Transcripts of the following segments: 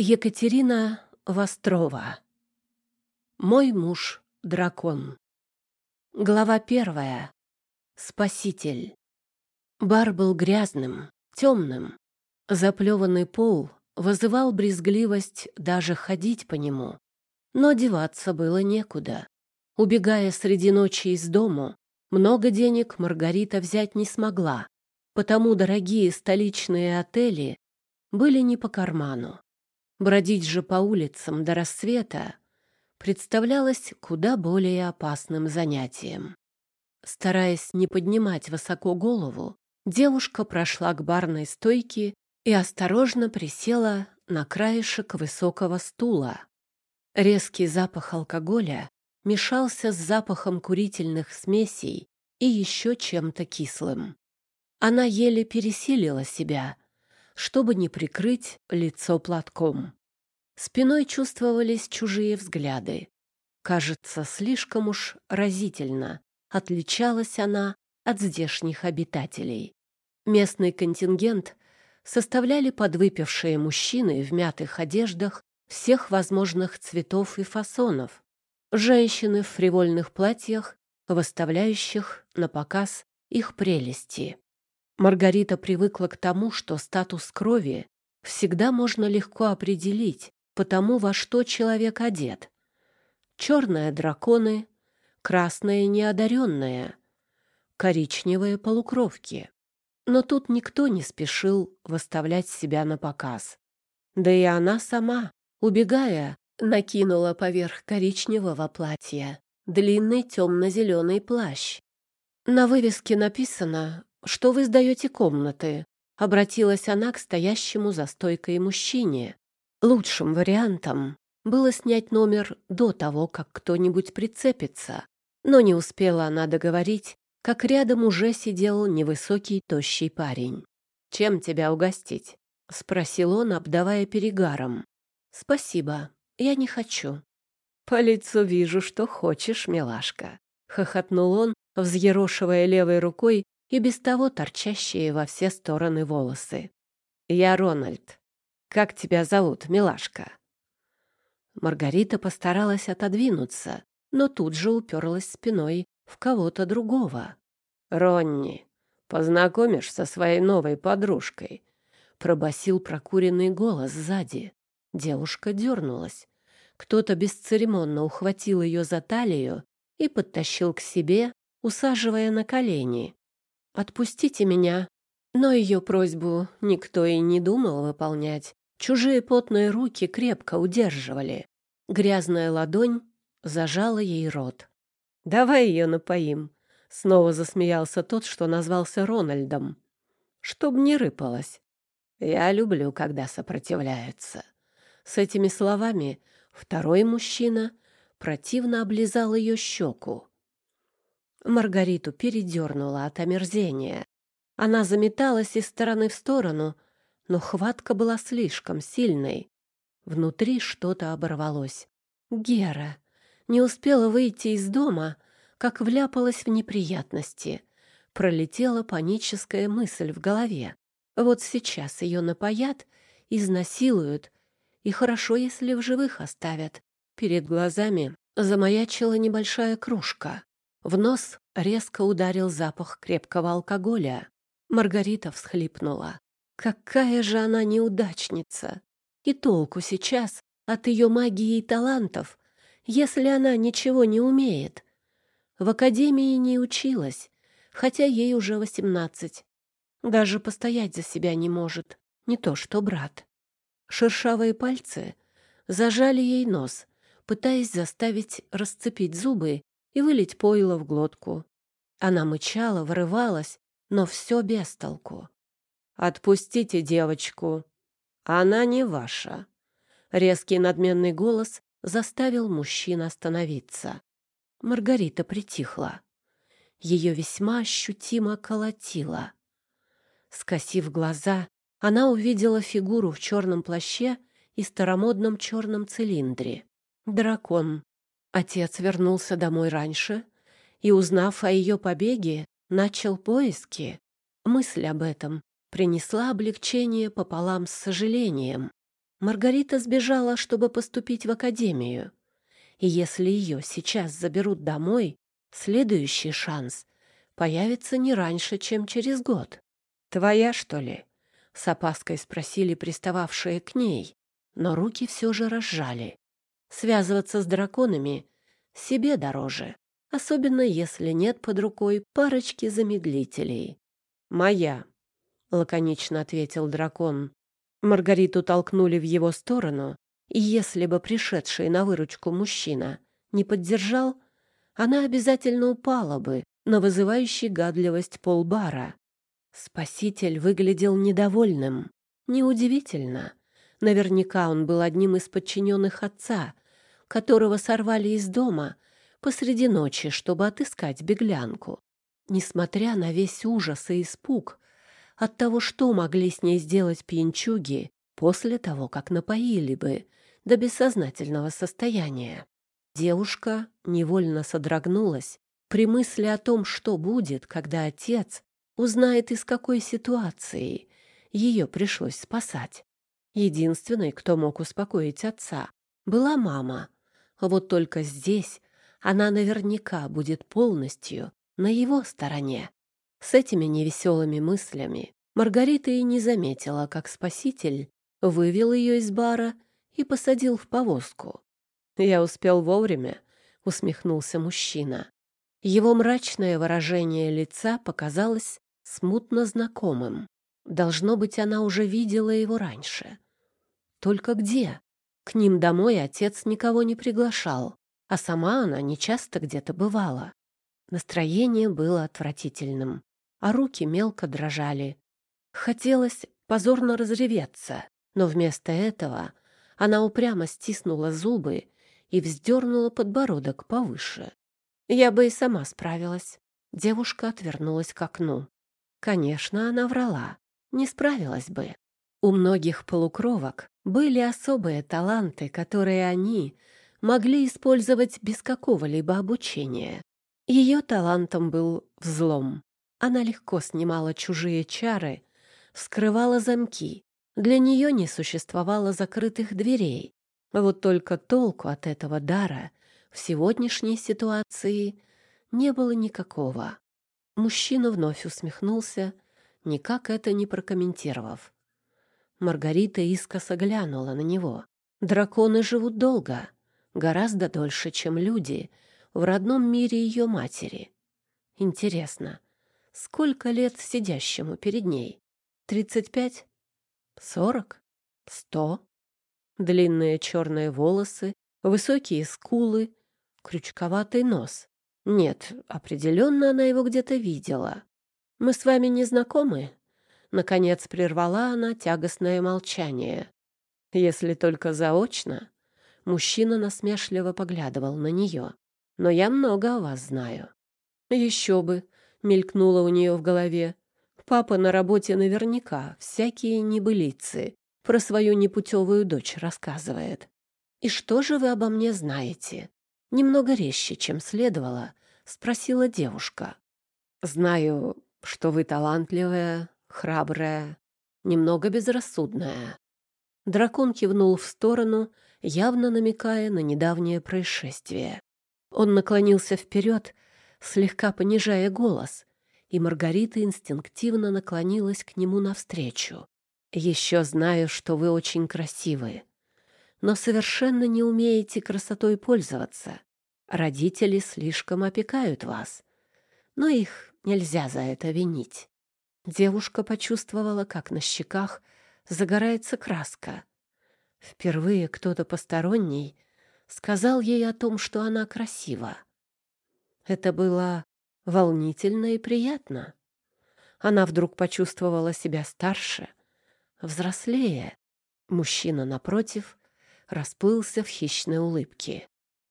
Екатерина Вострова. Мой муж — дракон. Глава первая. Спаситель. Бар был грязным, темным. Заплеванный пол вызывал брезгливость даже ходить по нему. Но деваться было некуда. Убегая среди ночи из дому, много денег Маргарита взять не смогла, потому дорогие столичные отели были не по карману. Бродить же по улицам до рассвета представлялось куда более опасным занятием. Стараясь не поднимать высоко голову, девушка прошла к барной стойке и осторожно присела на краешек высокого стула. Резкий запах алкоголя мешался с запахом курительных смесей и еще чем-то кислым. Она еле пересилила себя — чтобы не прикрыть лицо платком. Спиной чувствовались чужие взгляды. Кажется, слишком уж разительно отличалась она от здешних обитателей. Местный контингент составляли подвыпившие мужчины в мятых одеждах всех возможных цветов и фасонов, женщины в фривольных платьях, выставляющих на показ их прелести. Маргарита привыкла к тому, что статус крови всегда можно легко определить по тому, во что человек одет. Черные драконы, красные неодаренные, коричневые полукровки. Но тут никто не спешил выставлять себя на показ. Да и она сама, убегая, накинула поверх коричневого платья длинный темно-зеленый плащ. На вывеске написано что вы сдаете комнаты?» — обратилась она к стоящему за стойкой мужчине. Лучшим вариантом было снять номер до того, как кто-нибудь прицепится. Но не успела она договорить, как рядом уже сидел невысокий тощий парень. «Чем тебя угостить?» — спросил он, обдавая перегаром. «Спасибо, я не хочу». «По лицу вижу, что хочешь, милашка», — хохотнул он, взъерошивая левой рукой и без того торчащие во все стороны волосы. «Я Рональд. Как тебя зовут, милашка?» Маргарита постаралась отодвинуться, но тут же уперлась спиной в кого-то другого. «Ронни, познакомишь со своей новой подружкой?» — пробасил прокуренный голос сзади. Девушка дернулась. Кто-то бесцеремонно ухватил ее за талию и подтащил к себе, усаживая на колени. «Отпустите меня». Но ее просьбу никто и не думал выполнять. Чужие потные руки крепко удерживали. Грязная ладонь зажала ей рот. «Давай ее напоим», — снова засмеялся тот, что назвался Рональдом. «Чтоб не рыпалась. Я люблю, когда сопротивляются». С этими словами второй мужчина противно облизал ее щеку. Маргариту передернула от омерзения. Она заметалась из стороны в сторону, но хватка была слишком сильной. Внутри что-то оборвалось. Гера не успела выйти из дома, как вляпалась в неприятности. Пролетела паническая мысль в голове. Вот сейчас ее напоят, изнасилуют, и хорошо, если в живых оставят. Перед глазами замаячила небольшая кружка. В нос резко ударил запах крепкого алкоголя. Маргарита всхлипнула. Какая же она неудачница! И толку сейчас от ее магии и талантов, если она ничего не умеет. В академии не училась, хотя ей уже восемнадцать. Даже постоять за себя не может, не то что брат. Шершавые пальцы зажали ей нос, пытаясь заставить расцепить зубы и вылить пойло в глотку. Она мычала, вырывалась, но все без толку. «Отпустите девочку. Она не ваша». Резкий надменный голос заставил мужчин остановиться. Маргарита притихла. Ее весьма ощутимо колотило. Скосив глаза, она увидела фигуру в черном плаще и старомодном черном цилиндре. Дракон. Отец вернулся домой раньше и, узнав о ее побеге, начал поиски. Мысль об этом принесла облегчение пополам с сожалением. Маргарита сбежала, чтобы поступить в академию. И если ее сейчас заберут домой, следующий шанс появится не раньше, чем через год. «Твоя, что ли?» — с опаской спросили пристававшие к ней, но руки все же разжали. Связываться с драконами себе дороже, особенно если нет под рукой парочки замедлителей. «Моя», — лаконично ответил дракон. Маргариту толкнули в его сторону, и если бы пришедший на выручку мужчина не поддержал, она обязательно упала бы на вызывающий гадливость полбара. Спаситель выглядел недовольным. Неудивительно. Наверняка он был одним из подчиненных отца, которого сорвали из дома посреди ночи, чтобы отыскать беглянку. Несмотря на весь ужас и испуг от того, что могли с ней сделать пьянчуги после того, как напоили бы до бессознательного состояния, девушка невольно содрогнулась при мысли о том, что будет, когда отец узнает, из какой ситуации ее пришлось спасать. Единственной, кто мог успокоить отца, была мама. Вот только здесь она наверняка будет полностью на его стороне. С этими невеселыми мыслями Маргарита и не заметила, как спаситель вывел ее из бара и посадил в повозку. «Я успел вовремя», — усмехнулся мужчина. Его мрачное выражение лица показалось смутно знакомым. Должно быть, она уже видела его раньше. Только где? К ним домой отец никого не приглашал, а сама она нечасто где-то бывала. Настроение было отвратительным, а руки мелко дрожали. Хотелось позорно разреветься, но вместо этого она упрямо стиснула зубы и вздернула подбородок повыше. Я бы и сама справилась. Девушка отвернулась к окну. Конечно, она врала. Не справилась бы. У многих полукровок были особые таланты, которые они могли использовать без какого-либо обучения. Ее талантом был взлом. Она легко снимала чужие чары, вскрывала замки. Для нее не существовало закрытых дверей. Вот только толку от этого дара в сегодняшней ситуации не было никакого. Мужчина вновь усмехнулся, никак это не прокомментировав. Маргарита искоса глянула на него. Драконы живут долго, гораздо дольше, чем люди в родном мире ее матери. Интересно, сколько лет сидящему перед ней? Тридцать пять? Сорок? Сто? Длинные черные волосы, высокие скулы, крючковатый нос. Нет, определенно она его где-то видела. Мы с вами не знакомы? Наконец прервала она тягостное молчание. Если только заочно. Мужчина насмешливо поглядывал на нее. Но я много о вас знаю. Еще бы, мелькнуло у нее в голове. Папа на работе наверняка всякие небылицы про свою непутевую дочь рассказывает. И что же вы обо мне знаете? Немного резче, чем следовало, спросила девушка. Знаю, что вы талантливая, храбрая, немного безрассудная. Дракон кивнул в сторону, явно намекая на недавнее происшествие. Он наклонился вперед, слегка понижая голос, и Маргарита инстинктивно наклонилась к нему навстречу. «Еще знаю, что вы очень красивы, но совершенно не умеете красотой пользоваться. Родители слишком опекают вас, но их нельзя за это винить. Девушка почувствовала, как на щеках загорается краска. Впервые кто-то посторонний сказал ей о том, что она красива. Это было волнительно и приятно. Она вдруг почувствовала себя старше, взрослее. Мужчина, напротив, расплылся в хищной улыбке.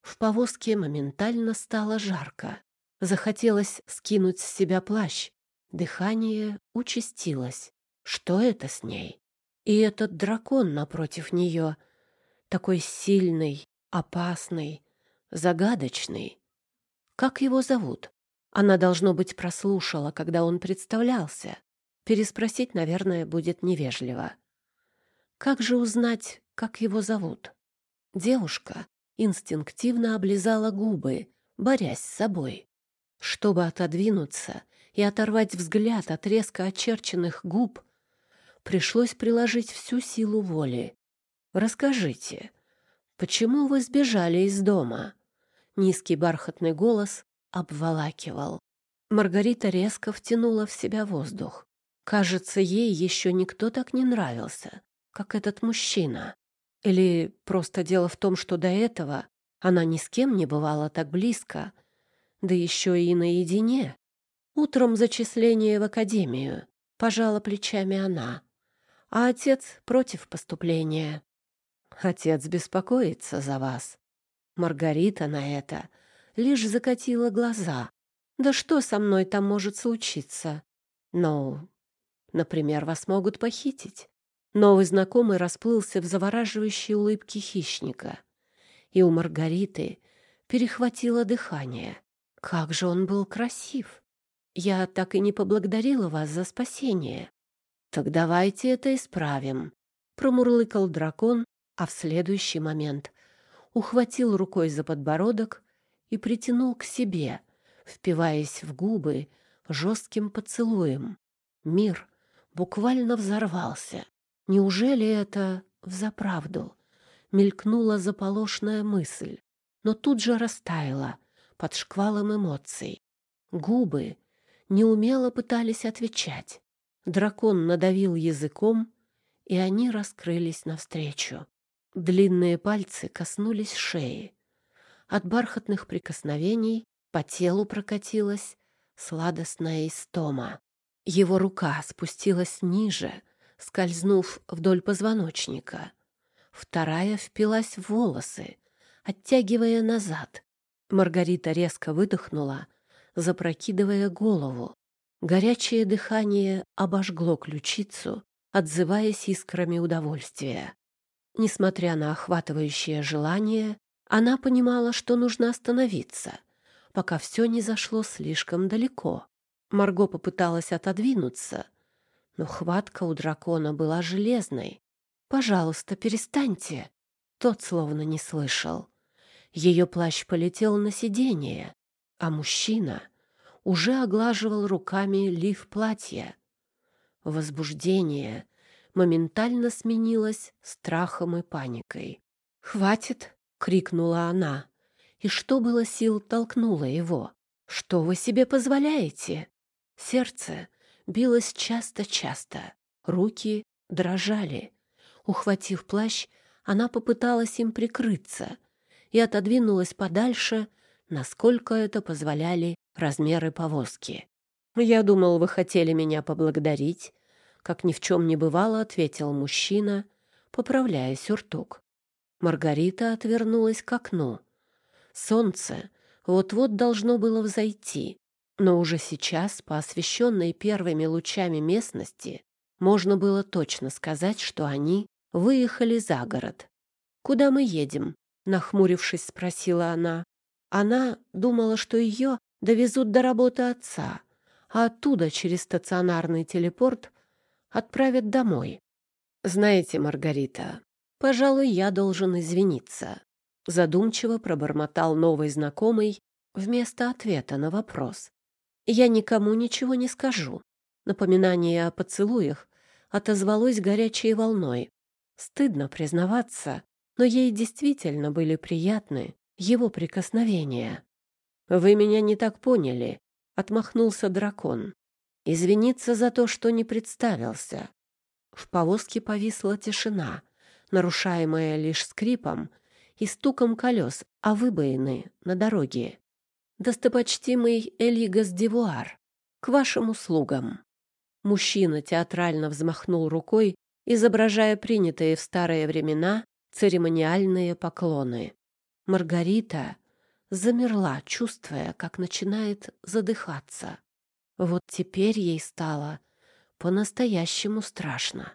В повозке моментально стало жарко. Захотелось скинуть с себя плащ. Дыхание участилось. Что это с ней? И этот дракон напротив нее, такой сильный, опасный, загадочный. Как его зовут? Она, должно быть, прослушала, когда он представлялся. Переспросить, наверное, будет невежливо. Как же узнать, как его зовут. Девушка инстинктивно облизала губы, борясь с собой. Чтобы отодвинуться и оторвать взгляд от резко очерченных губ, пришлось приложить всю силу воли. «Расскажите, почему вы сбежали из дома?» Низкий бархатный голос обволакивал. Маргарита резко втянула в себя воздух. Кажется, ей еще никто так не нравился, как этот мужчина. Или просто дело в том, что до этого она ни с кем не бывала так близко, да еще и наедине. Утром зачисление в академию, пожала плечами она, а отец против поступления. Отец беспокоится за вас. Маргарита на это лишь закатила глаза. Да что со мной там может случиться? Ну, например, вас могут похитить. Новый знакомый расплылся в завораживающей улыбке хищника. И у Маргариты перехватило дыхание. Как же он был красив! Я так и не поблагодарила вас за спасение. Так давайте это исправим. Промурлыкал дракон, а в следующий момент ухватил рукой за подбородок и притянул к себе, впиваясь в губы жестким поцелуем. Мир буквально взорвался. Неужели это взаправду? Мелькнула заполошная мысль, но тут же растаяла под шквалом эмоций. Губы неумело пытались отвечать. Дракон надавил языком, и они раскрылись навстречу. Длинные пальцы коснулись шеи. От бархатных прикосновений по телу прокатилась сладостная истома. Его рука спустилась ниже, скользнув вдоль позвоночника. Вторая впилась в волосы, оттягивая назад. Маргарита резко выдохнула, запрокидывая голову. Горячее дыхание обожгло ключицу, отзываясь искрами удовольствия. Несмотря на охватывающее желание, она понимала, что нужно остановиться, пока все не зашло слишком далеко. Марго попыталась отодвинуться — но хватка у дракона была железной. «Пожалуйста, перестаньте!» Тот словно не слышал. Ее плащ полетел на сиденье, а мужчина уже оглаживал руками лиф платья. Возбуждение моментально сменилось страхом и паникой. «Хватит!» — крикнула она, и что было сил толкнула его. «Что вы себе позволяете?» Сердце билась часто-часто, руки дрожали. Ухватив плащ, она попыталась им прикрыться и отодвинулась подальше, насколько это позволяли размеры повозки. «Я думал, вы хотели меня поблагодарить», — как ни в чем не бывало, ответил мужчина, поправляя сюртук. Маргарита отвернулась к окну. Солнце вот-вот должно было взойти, но уже сейчас, по освещенной первыми лучами местности, можно было точно сказать, что они выехали за город. «Куда мы едем?» — нахмурившись, спросила она. Она думала, что ее довезут до работы отца, а оттуда через стационарный телепорт отправят домой. «Знаете, Маргарита, пожалуй, я должен извиниться», — задумчиво пробормотал новый знакомый вместо ответа на вопрос. Я никому ничего не скажу. Напоминание о поцелуях отозвалось горячей волной. Стыдно признаваться, но ей действительно были приятны его прикосновения. «Вы меня не так поняли», — отмахнулся дракон. «Извиниться за то, что не представился». В повозке повисла тишина, нарушаемая лишь скрипом и стуком колес о выбоины на дороге. «Достопочтимый Элигас Девуар, к вашим услугам». Мужчина театрально взмахнул рукой, изображая принятые в старые времена церемониальные поклоны. Маргарита замерла, чувствуя, как начинает задыхаться. Вот теперь ей стало по-настоящему страшно.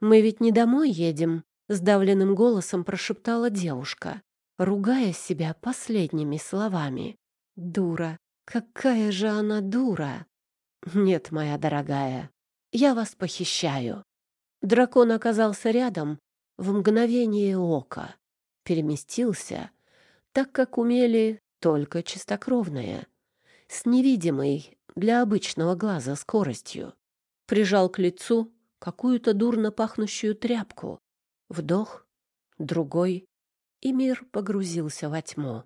«Мы ведь не домой едем», — сдавленным голосом прошептала девушка, ругая себя последними словами. Дура. Какая же она дура! Нет, моя дорогая, я вас похищаю. Дракон оказался рядом в мгновение ока, переместился, так как умели только чистокровные, с невидимой для обычного глаза скоростью. Прижал к лицу какую-то дурно пахнущую тряпку. Вдох, другой, и мир погрузился во тьму.